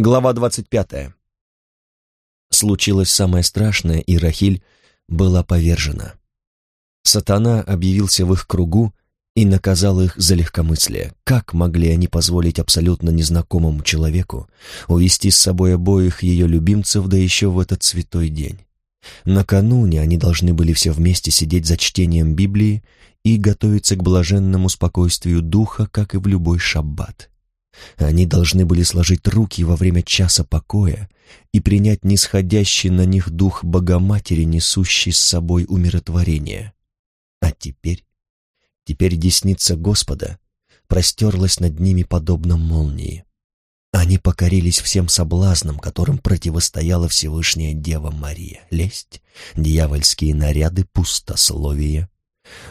Глава двадцать пятая. Случилось самое страшное, и Рахиль была повержена. Сатана объявился в их кругу и наказал их за легкомыслие. Как могли они позволить абсолютно незнакомому человеку увести с собой обоих ее любимцев, да еще в этот святой день? Накануне они должны были все вместе сидеть за чтением Библии и готовиться к блаженному спокойствию духа, как и в любой шаббат. Они должны были сложить руки во время часа покоя и принять нисходящий на них дух Богоматери, несущий с собой умиротворение. А теперь, теперь десница Господа простерлась над ними подобно молнии. Они покорились всем соблазнам, которым противостояла Всевышняя Дева Мария. Лесть, дьявольские наряды, пустословие.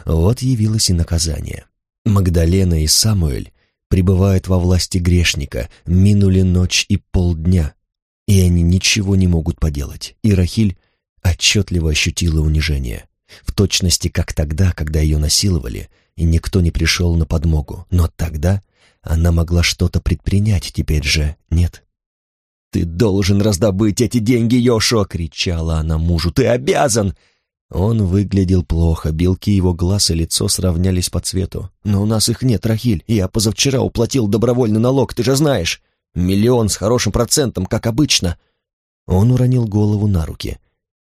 Вот явилось и наказание. Магдалена и Самуэль пребывают во власти грешника, минули ночь и полдня, и они ничего не могут поделать. И Рахиль отчетливо ощутила унижение, в точности как тогда, когда ее насиловали, и никто не пришел на подмогу. Но тогда она могла что-то предпринять, теперь же нет. «Ты должен раздобыть эти деньги, Йошуа!» — кричала она мужу. «Ты обязан!» Он выглядел плохо, белки его глаз и лицо сравнялись по цвету. «Но у нас их нет, Рахиль. Я позавчера уплатил добровольный налог, ты же знаешь. Миллион с хорошим процентом, как обычно». Он уронил голову на руки.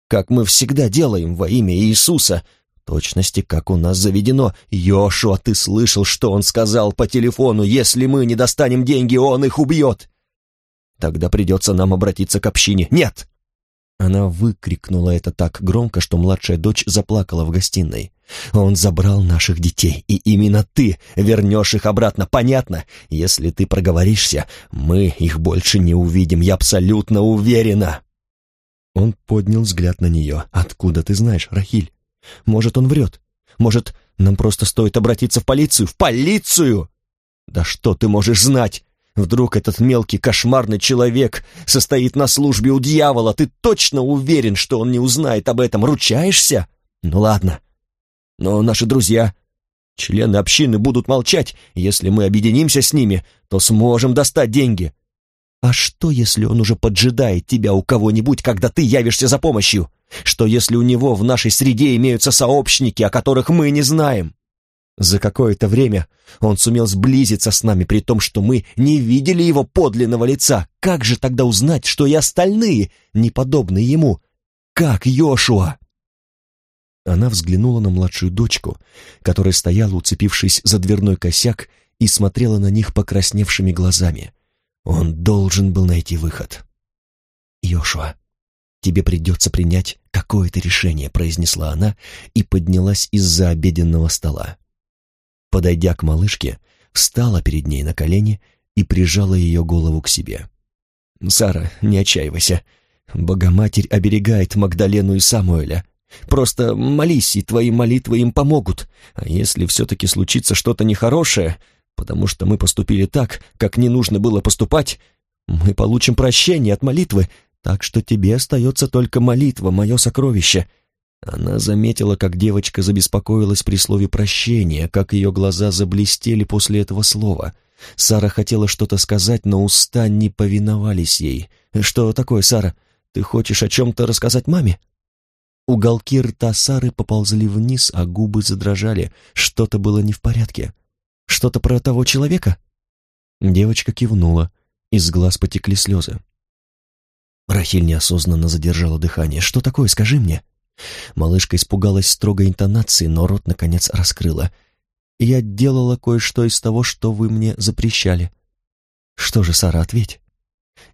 «Как мы всегда делаем во имя Иисуса. точности, как у нас заведено. Йошуа, ты слышал, что он сказал по телефону? Если мы не достанем деньги, он их убьет. Тогда придется нам обратиться к общине. Нет!» Она выкрикнула это так громко, что младшая дочь заплакала в гостиной. «Он забрал наших детей, и именно ты вернешь их обратно, понятно? Если ты проговоришься, мы их больше не увидим, я абсолютно уверена!» Он поднял взгляд на нее. «Откуда ты знаешь, Рахиль? Может, он врет? Может, нам просто стоит обратиться в полицию? В полицию!» «Да что ты можешь знать? Вдруг этот мелкий кошмарный человек состоит на службе у дьявола? Ты точно уверен, что он не узнает об этом? Ручаешься? Ну ладно. Но наши друзья, члены общины будут молчать. Если мы объединимся с ними, то сможем достать деньги. А что, если он уже поджидает тебя у кого-нибудь, когда ты явишься за помощью? Что, если у него в нашей среде имеются сообщники, о которых мы не знаем? За какое-то время он сумел сблизиться с нами, при том, что мы не видели его подлинного лица. Как же тогда узнать, что и остальные не подобны ему? Как Йошуа?» Она взглянула на младшую дочку, которая стояла, уцепившись за дверной косяк, и смотрела на них покрасневшими глазами. Он должен был найти выход. «Йошуа, тебе придется принять какое-то решение», — произнесла она и поднялась из-за обеденного стола подойдя к малышке, встала перед ней на колени и прижала ее голову к себе. «Сара, не отчаивайся. Богоматерь оберегает Магдалену и Самуэля. Просто молись, и твои молитвы им помогут. А если все-таки случится что-то нехорошее, потому что мы поступили так, как не нужно было поступать, мы получим прощение от молитвы, так что тебе остается только молитва, мое сокровище. Она заметила, как девочка забеспокоилась при слове «прощения», как ее глаза заблестели после этого слова. Сара хотела что-то сказать, но уста не повиновались ей. «Что такое, Сара? Ты хочешь о чем-то рассказать маме?» Уголки рта Сары поползли вниз, а губы задрожали. Что-то было не в порядке. «Что-то про того человека?» Девочка кивнула. Из глаз потекли слезы. Рахиль неосознанно задержала дыхание. «Что такое, скажи мне?» Малышка испугалась строгой интонации, но рот, наконец, раскрыла. «Я делала кое-что из того, что вы мне запрещали». «Что же, Сара, ответь?»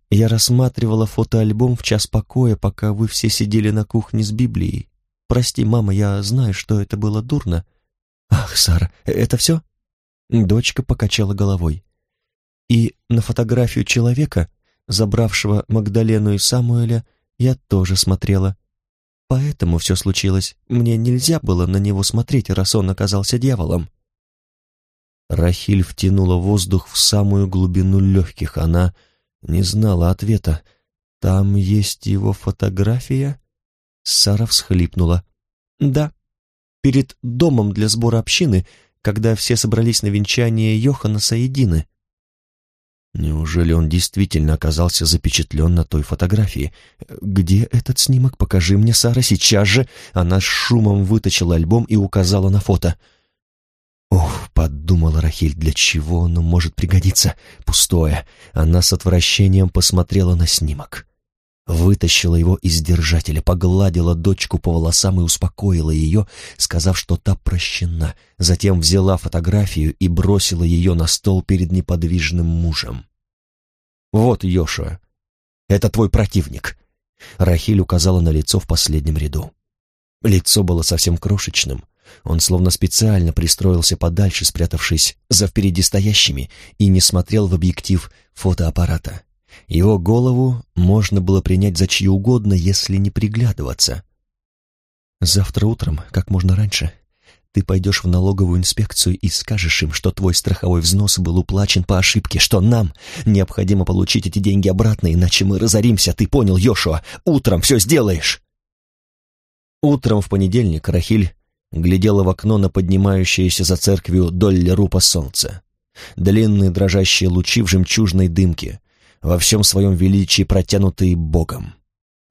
«Я рассматривала фотоальбом в час покоя, пока вы все сидели на кухне с Библией. Прости, мама, я знаю, что это было дурно». «Ах, Сара, это все?» Дочка покачала головой. «И на фотографию человека, забравшего Магдалену и Самуэля, я тоже смотрела. Поэтому все случилось. Мне нельзя было на него смотреть, раз он оказался дьяволом. Рахиль втянула воздух в самую глубину легких. Она не знала ответа. «Там есть его фотография?» Сара всхлипнула. «Да. Перед домом для сбора общины, когда все собрались на венчание Йохана Саедины». Неужели он действительно оказался запечатлен на той фотографии? «Где этот снимок? Покажи мне, Сара, сейчас же!» Она с шумом вытащила альбом и указала на фото. «Ох», — подумала Рахиль, — «для чего оно может пригодиться? Пустое». Она с отвращением посмотрела на снимок. Вытащила его из держателя, погладила дочку по волосам и успокоила ее, сказав, что та прощена. Затем взяла фотографию и бросила ее на стол перед неподвижным мужем. «Вот, Йошуа, это твой противник», — Рахиль указала на лицо в последнем ряду. Лицо было совсем крошечным. Он словно специально пристроился подальше, спрятавшись за впереди стоящими, и не смотрел в объектив фотоаппарата. Его голову можно было принять за чью угодно, если не приглядываться. «Завтра утром, как можно раньше, ты пойдешь в налоговую инспекцию и скажешь им, что твой страховой взнос был уплачен по ошибке, что нам необходимо получить эти деньги обратно, иначе мы разоримся, ты понял, Йошуа? Утром все сделаешь!» Утром в понедельник Рахиль глядела в окно на поднимающееся за церковью Доллерупа солнце. Длинные дрожащие лучи в жемчужной дымке, во всем своем величии протянутые Богом.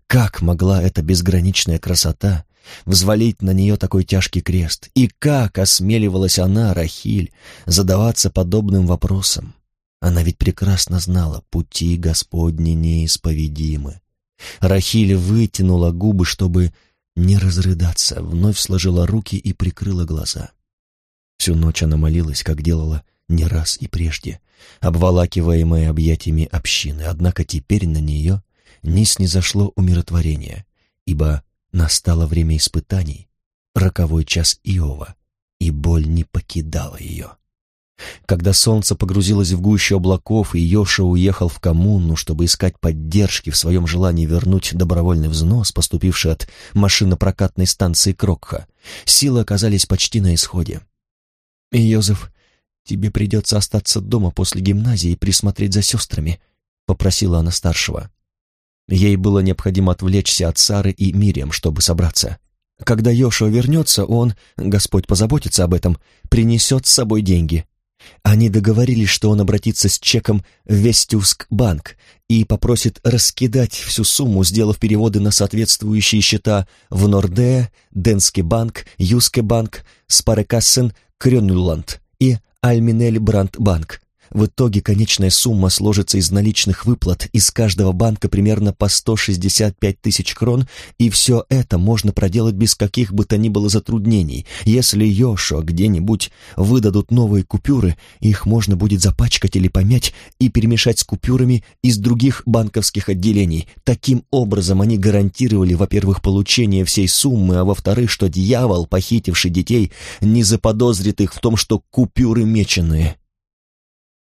Как могла эта безграничная красота взвалить на нее такой тяжкий крест? И как осмеливалась она, Рахиль, задаваться подобным вопросом? Она ведь прекрасно знала, пути Господни неисповедимы. Рахиль вытянула губы, чтобы не разрыдаться, вновь сложила руки и прикрыла глаза. Всю ночь она молилась, как делала не раз и прежде, обволакиваемая объятиями общины, однако теперь на нее не снизошло умиротворение, ибо настало время испытаний, роковой час Иова, и боль не покидала ее. Когда солнце погрузилось в гущу облаков, и Йоша уехал в коммуну, чтобы искать поддержки в своем желании вернуть добровольный взнос, поступивший от машинопрокатной станции Крокха, силы оказались почти на исходе. Йозеф «Тебе придется остаться дома после гимназии и присмотреть за сестрами», — попросила она старшего. Ей было необходимо отвлечься от Сары и Мириам, чтобы собраться. Когда Йошуа вернется, он, Господь позаботится об этом, принесет с собой деньги. Они договорились, что он обратится с чеком в Вестюск-банк и попросит раскидать всю сумму, сделав переводы на соответствующие счета в Нордея, Денский банк, Юске банк, Спарекассен, Крёнуланд и Альминель Брандбанк. В итоге конечная сумма сложится из наличных выплат из каждого банка примерно по 165 тысяч крон, и все это можно проделать без каких бы то ни было затруднений. Если Йошо где-нибудь выдадут новые купюры, их можно будет запачкать или помять и перемешать с купюрами из других банковских отделений. Таким образом они гарантировали, во-первых, получение всей суммы, а во-вторых, что дьявол, похитивший детей, не заподозрит их в том, что купюры меченые.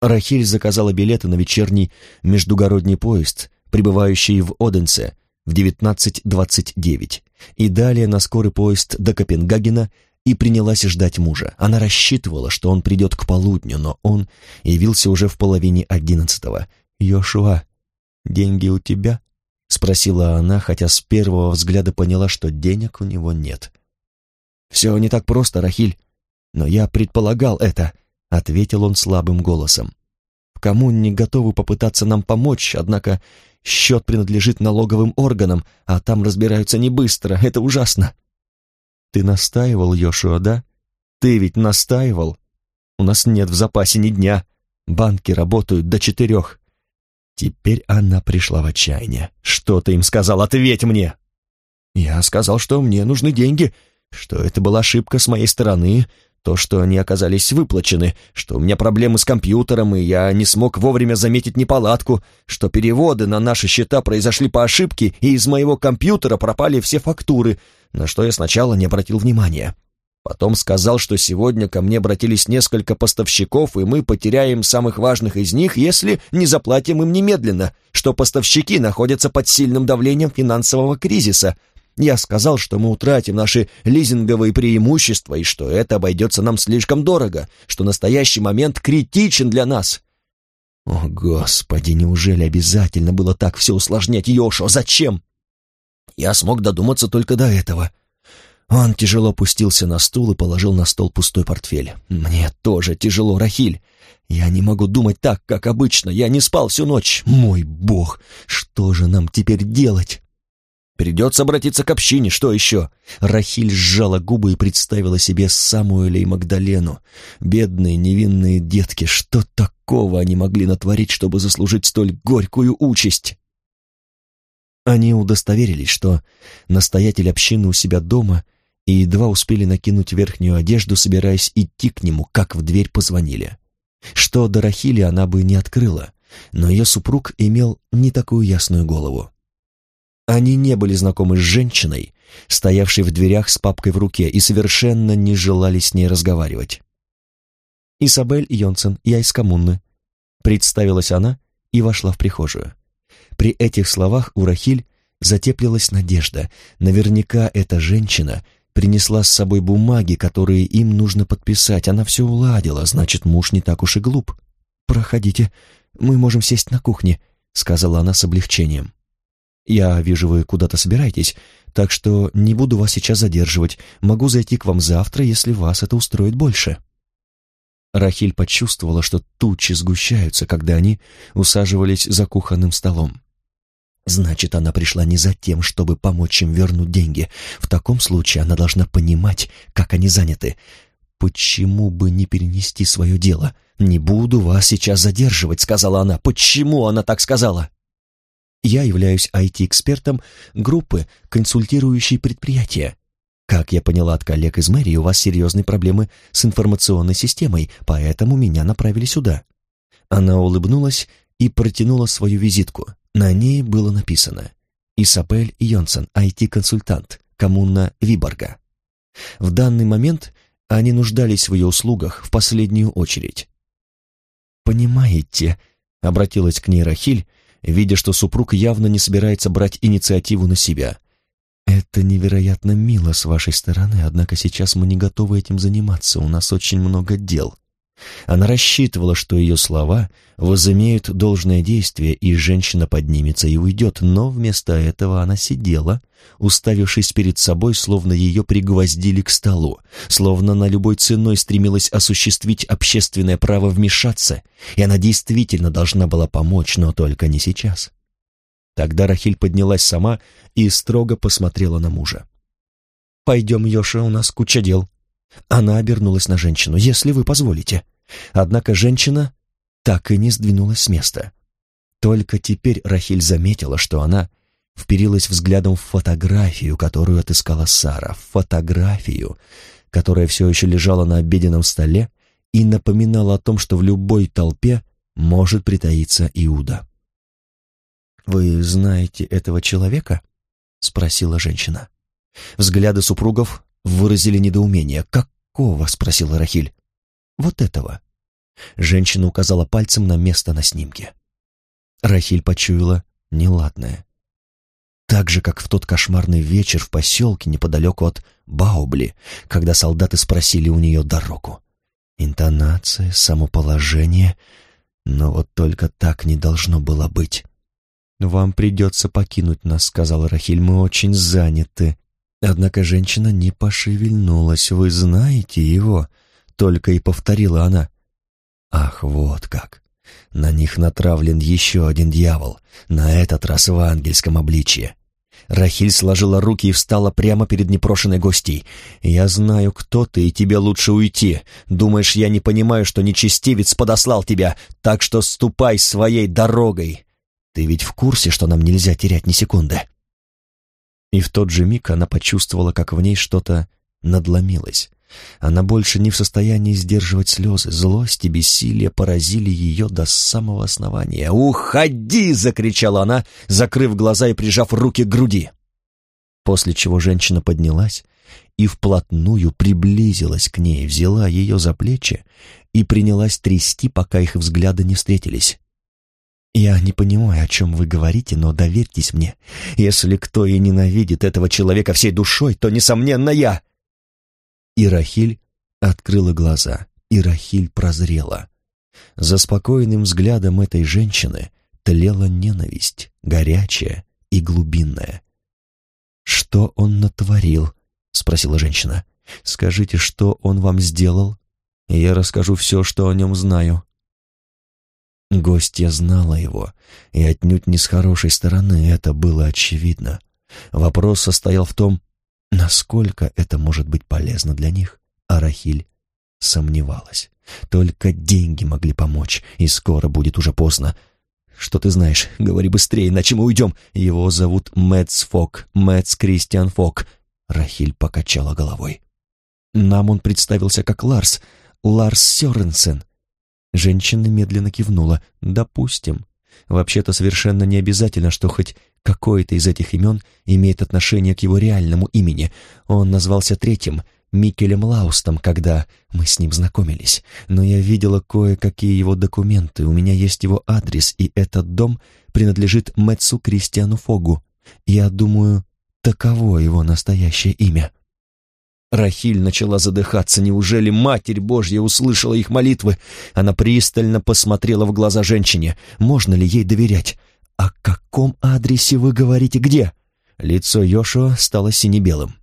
Рахиль заказала билеты на вечерний междугородний поезд, прибывающий в Оденсе в 19.29, и далее на скорый поезд до Копенгагена и принялась ждать мужа. Она рассчитывала, что он придет к полудню, но он явился уже в половине одиннадцатого. «Йошуа, деньги у тебя?» — спросила она, хотя с первого взгляда поняла, что денег у него нет. «Все не так просто, Рахиль, но я предполагал это», ответил он слабым голосом. В коммуне готовы попытаться нам помочь, однако счет принадлежит налоговым органам, а там разбираются не быстро, это ужасно. Ты настаивал, Йошуа, да? Ты ведь настаивал? У нас нет в запасе ни дня. Банки работают до четырех. Теперь она пришла в отчаяние. Что ты им сказал? Ответь мне! Я сказал, что мне нужны деньги, что это была ошибка с моей стороны, то, что они оказались выплачены, что у меня проблемы с компьютером, и я не смог вовремя заметить неполадку, что переводы на наши счета произошли по ошибке, и из моего компьютера пропали все фактуры, на что я сначала не обратил внимания. Потом сказал, что сегодня ко мне обратились несколько поставщиков, и мы потеряем самых важных из них, если не заплатим им немедленно, что поставщики находятся под сильным давлением финансового кризиса — я сказал, что мы утратим наши лизинговые преимущества и что это обойдется нам слишком дорого, что настоящий момент критичен для нас. О, Господи, неужели обязательно было так все усложнять, Йошо? Зачем? Я смог додуматься только до этого. Он тяжело опустился на стул и положил на стол пустой портфель. «Мне тоже тяжело, Рахиль. Я не могу думать так, как обычно. Я не спал всю ночь. Мой бог, что же нам теперь делать?» Придется обратиться к общине, что еще? Рахиль сжала губы и представила себе Самуэля и Магдалену. Бедные невинные детки, что такого они могли натворить, чтобы заслужить столь горькую участь? Они удостоверились, что настоятель общины у себя дома и едва успели накинуть верхнюю одежду, собираясь идти к нему, как в дверь позвонили. Что до Рахили она бы не открыла, но ее супруг имел не такую ясную голову. Они не были знакомы с женщиной, стоявшей в дверях с папкой в руке, и совершенно не желали с ней разговаривать. «Изабель Йонсен, я из коммуны», — представилась она и вошла в прихожую. При этих словах у Рахиль затеплилась надежда. Наверняка эта женщина принесла с собой бумаги, которые им нужно подписать. Она все уладила, значит, муж не так уж и глуп. «Проходите, мы можем сесть на кухне», — сказала она с облегчением. Я вижу, вы куда-то собираетесь, так что не буду вас сейчас задерживать. Могу зайти к вам завтра, если вас это устроит больше». Рахиль почувствовала, что тучи сгущаются, когда они усаживались за кухонным столом. Значит, она пришла не за тем, чтобы помочь им вернуть деньги. В таком случае она должна понимать, как они заняты. Почему бы не перенести свое дело? «Не буду вас сейчас задерживать», — сказала она. «Почему она так сказала?» Я являюсь IT-экспертом группы, консультирующей предприятия. Как я поняла от коллег из мэрии, у вас серьезные проблемы с информационной системой, поэтому меня направили сюда». Она улыбнулась и протянула свою визитку. На ней было написано «Исапель Йонсен, IT-консультант, коммуна Виборга». В данный момент они нуждались в ее услугах в последнюю очередь. «Понимаете», — обратилась к ней Рахиль, видя, что супруг явно не собирается брать инициативу на себя. «Это невероятно мило с вашей стороны, однако сейчас мы не готовы этим заниматься, у нас очень много дел. Она рассчитывала, что ее слова возымеют должное действие, и женщина поднимется и уйдет, но вместо этого она сидела, уставившись перед собой, словно ее пригвоздили к столу, словно на любой ценой стремилась осуществить общественное право вмешаться, и она действительно должна была помочь, но только не сейчас. Тогда Рахиль поднялась сама и строго посмотрела на мужа. «Пойдем, Йоша, у нас куча дел». Она обернулась на женщину. «Если вы позволите». Однако женщина так и не сдвинулась с места. Только теперь Рахиль заметила, что она вперилась взглядом в фотографию, которую отыскала Сара, фотографию, которая все еще лежала на обеденном столе и напоминала о том, что в любой толпе может притаиться Иуда. «Вы знаете этого человека?» — спросила женщина. Взгляды супругов выразили недоумение. «Какого?» — спросила Рахиль. Вот этого. Женщина указала пальцем на место на снимке. Рахиль почуяла неладное. Так же, как в тот кошмарный вечер в поселке неподалеку от Баубли, когда солдаты спросили у нее дорогу. Интонация, самоположение, но вот только так не должно было быть. «Вам придется покинуть нас», — сказала Рахиль, — «мы очень заняты». Однако женщина не пошевельнулась. «Вы знаете его?» только и повторила она. Ах, вот как! На них натравлен еще один дьявол, на этот раз в ангельском обличье. Рахиль сложила руки и встала прямо перед непрошенной гостьей. «Я знаю, кто ты, и тебе лучше уйти. Думаешь, я не понимаю, что нечестивец подослал тебя, так что ступай своей дорогой. Ты ведь в курсе, что нам нельзя терять ни секунды?» И в тот же миг она почувствовала, как в ней что-то надломилось. Она больше не в состоянии сдерживать слезы. Злость и бессилие поразили ее до самого основания. «Уходи!» — закричала она, закрыв глаза и прижав руки к груди. После чего женщина поднялась и вплотную приблизилась к ней, взяла ее за плечи и принялась трясти, пока их взгляды не встретились. «Я не понимаю, о чем вы говорите, но доверьтесь мне. Если кто и ненавидит этого человека всей душой, то, несомненно, я!» И Рахиль открыла глаза, и Рахиль прозрела. За спокойным взглядом этой женщины тлела ненависть, горячая и глубинная. Что он натворил, — спросила женщина. «Скажите, что он вам сделал, я расскажу все, что о нем знаю». Гостья знала его, и отнюдь не с хорошей стороны, это было очевидно. Вопрос состоял в том, насколько это может быть полезно для них, а Рахиль сомневалась. Только деньги могли помочь, и скоро будет уже поздно. «Что ты знаешь? Говори быстрее, иначе мы уйдем. Его зовут Мэтс Фок, Мэтс Кристиан Фок». Рахиль покачала головой. «Нам он представился как Ларс, Ларс Сёренсен». Женщина медленно кивнула. «Допустим. Вообще-то совершенно не обязательно, что хоть какое-то из этих имен имеет отношение к его реальному имени. Он назвался третьим — Микелем Лаустом, когда мы с ним знакомились, но я видела кое-какие его документы, у меня есть его адрес, и этот дом принадлежит Мэтсу Кристиану Фогу. Я думаю, таково его настоящее имя». Рахиль начала задыхаться. Неужели Матерь Божья услышала их молитвы? Она пристально посмотрела в глаза женщине. Можно ли ей доверять? «О каком адресе вы говорите? Где?» Лицо Йошуа стало сине-белым.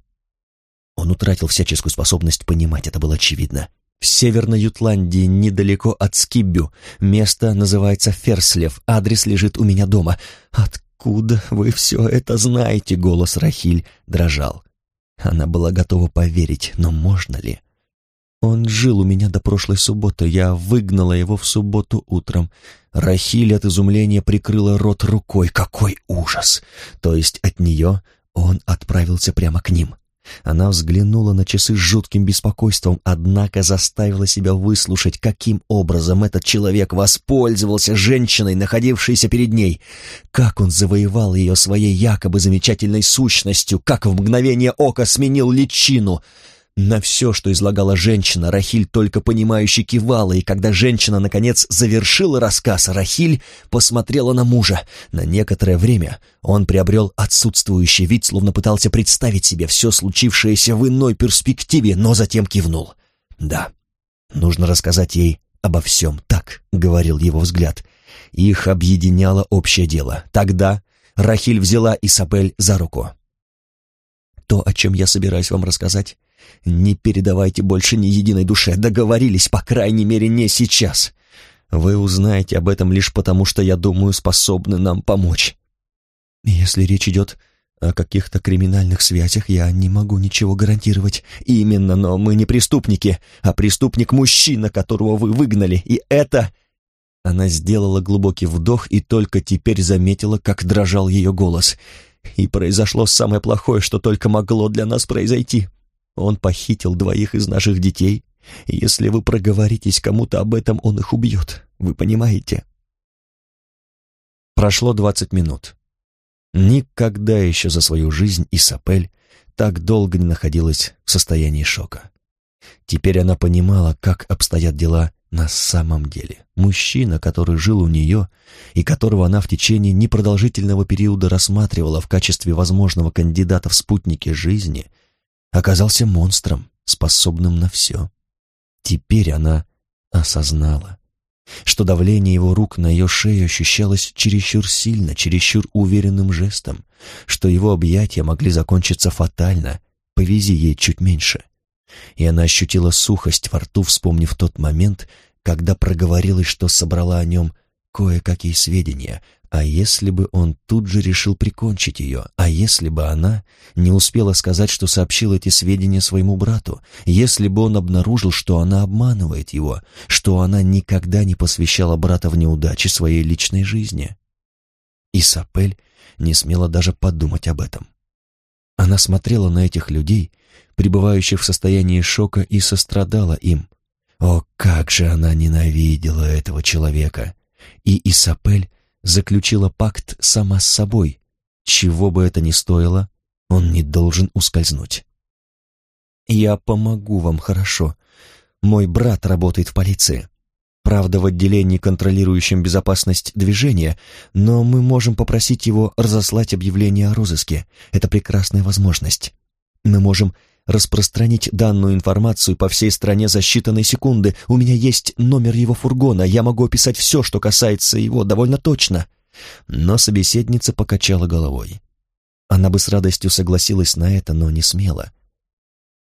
Он утратил всяческую способность понимать, это было очевидно. В Северной Ютландии, недалеко от Скиббю. Место называется Ферслев, адрес лежит у меня дома. «Откуда вы все это знаете?» — голос Рахиль дрожал. Она была готова поверить, но можно ли? Он жил у меня до прошлой субботы, я выгнала его в субботу утром. Рахиль от изумления прикрыла рот рукой. Какой ужас! То есть от нее он отправился прямо к ним. Она взглянула на часы с жутким беспокойством, однако заставила себя выслушать, каким образом этот человек воспользовался женщиной, находившейся перед ней. Как он завоевал ее своей якобы замечательной сущностью, как в мгновение ока сменил личину — на все, что излагала женщина, Рахиль только понимающе кивала, и когда женщина, наконец, завершила рассказ, Рахиль посмотрела на мужа. На некоторое время он приобрел отсутствующий вид, словно пытался представить себе все случившееся в иной перспективе, но затем кивнул. «Да, нужно рассказать ей обо всем, так», — говорил его взгляд. Их объединяло общее дело. Тогда Рахиль взяла Исабель за руку. «То, о чем я собираюсь вам рассказать, не передавайте больше ни единой душе, договорились, по крайней мере, не сейчас. Вы узнаете об этом лишь потому, что, я думаю, способны нам помочь. Если речь идет о каких-то криминальных связях, я не могу ничего гарантировать. Именно, но мы не преступники, а преступник-мужчина, которого вы выгнали, и это...» Она сделала глубокий вдох и только теперь заметила, как дрожал ее голос. «И произошло самое плохое, что только могло для нас произойти. Он похитил двоих из наших детей. Если вы проговоритесь кому-то об этом, он их убьет. Вы понимаете?» Прошло двадцать минут. Никогда еще за свою жизнь Исапель так долго не находилась в состоянии шока. Теперь она понимала, как обстоят дела на самом деле. Мужчина, который жил у нее и которого она в течение непродолжительного периода рассматривала в качестве возможного кандидата в спутники жизни, оказался монстром, способным на все. Теперь она осознала, что давление его рук на ее шею ощущалось чересчур сильно, чересчур уверенным жестом, что его объятия могли закончиться фатально, повези ей чуть меньше. И она ощутила сухость во рту, вспомнив тот момент, когда проговорилась, что собрала о нем кое-какие сведения, а если бы он тут же решил прикончить ее? А если бы она не успела сказать, что сообщила эти сведения своему брату? Если бы он обнаружил, что она обманывает его, что она никогда не посвящала брата в неудачи своей личной жизни? Исапель не смела даже подумать об этом. Она смотрела на этих людей, пребывающих в состоянии шока, и сострадала им. О, как же она ненавидела этого человека! И Исапель заключила пакт сама с собой. Чего бы это ни стоило, он не должен ускользнуть. «Я помогу вам, хорошо. Мой брат работает в полиции. Правда, в отделении, контролирующем безопасность движения, но мы можем попросить его разослать объявление о розыске. Это прекрасная возможность. Мы можем распространить данную информацию по всей стране за считанные секунды. У меня есть номер его фургона, я могу описать все, что касается его, довольно точно». Но собеседница покачала головой. Она бы с радостью согласилась на это, но не смела.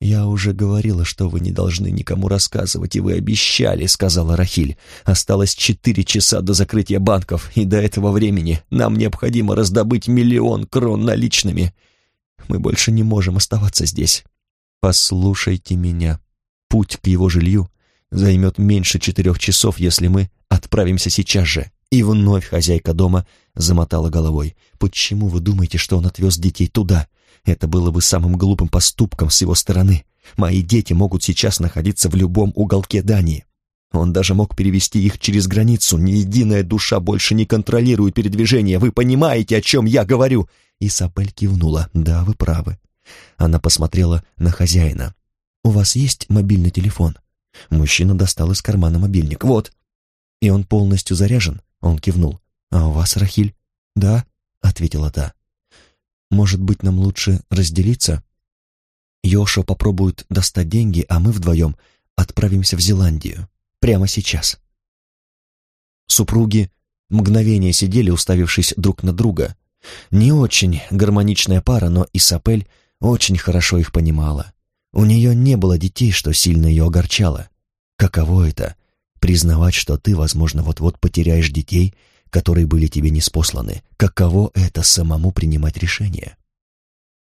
«Я уже говорила, что вы не должны никому рассказывать, и вы обещали», — сказала Рахиль. «Осталось четыре часа до закрытия банков, и до этого времени нам необходимо раздобыть миллион крон наличными. Мы больше не можем оставаться здесь. Послушайте меня. Путь к его жилью займет меньше четырех часов, если мы отправимся сейчас же». И вновь хозяйка дома замотала головой. «Почему вы думаете, что он отвез детей туда? Это было бы самым глупым поступком с его стороны. Мои дети могут сейчас находиться в любом уголке Дании. Он даже мог перевести их через границу. Ни единая душа больше не контролирует передвижение. Вы понимаете, о чем я говорю?» Исапель кивнула. «Да, вы правы». Она посмотрела на хозяина. «У вас есть мобильный телефон?» Мужчина достал из кармана мобильник. «Вот». «И он полностью заряжен?» Он кивнул. «А у вас, Рахиль?» «Да», — ответила та. Может быть, нам лучше разделиться? Йошо попробует достать деньги, а мы вдвоем отправимся в Зеландию. Прямо сейчас. Супруги мгновение сидели, уставившись друг на друга. Не очень гармоничная пара, но Исапель очень хорошо их понимала. У нее не было детей, что сильно ее огорчало. Каково это — признавать, что ты, возможно, вот-вот потеряешь детей — которые были тебе неспосланы. Каково это самому принимать решение?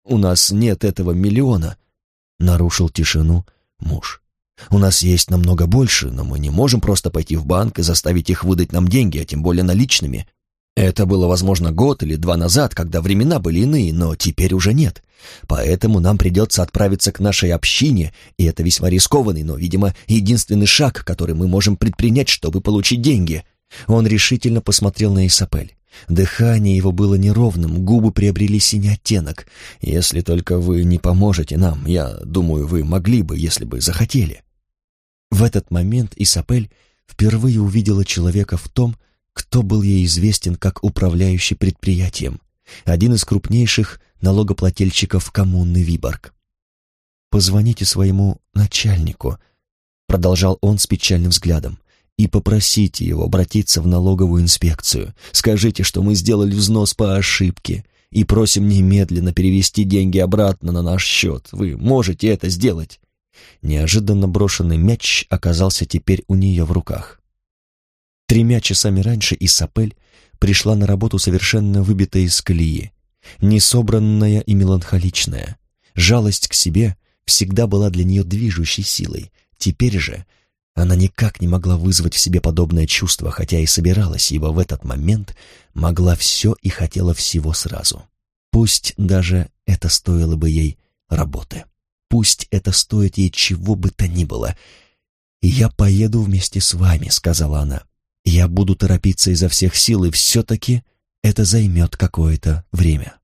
«У нас нет этого миллиона», — нарушил тишину муж. «У нас есть намного больше, но мы не можем просто пойти в банк и заставить их выдать нам деньги, а тем более наличными. Это было, возможно, год или два назад, когда времена были иные, но теперь уже нет. Поэтому нам придется отправиться к нашей общине, и это весьма рискованный, но, видимо, единственный шаг, который мы можем предпринять, чтобы получить деньги. Он решительно посмотрел на Исапель. Дыхание его было неровным, губы приобрели синий оттенок. «Если только вы не поможете нам, я думаю, вы могли бы, если бы захотели». В этот момент Исапель впервые увидела человека в том, кто был ей известен как управляющий предприятием, один из крупнейших налогоплательщиков коммуны Виборг. «Позвоните своему начальнику», — продолжал он с печальным взглядом и попросите его обратиться в налоговую инспекцию. Скажите, что мы сделали взнос по ошибке и просим немедленно перевести деньги обратно на наш счет. Вы можете это сделать». Неожиданно брошенный мяч оказался теперь у нее в руках. Тремя часами раньше Исапель пришла на работу совершенно выбитая из колеи, несобранная и меланхоличная. Жалость к себе всегда была для нее движущей силой. Теперь же она никак не могла вызвать в себе подобное чувство, хотя и собиралась, ибо в этот момент могла все и хотела всего сразу. Пусть даже это стоило бы ей работы. Пусть это стоит ей чего бы то ни было. «Я поеду вместе с вами», — сказала она. «Я буду торопиться изо всех сил, и все-таки это займет какое-то время».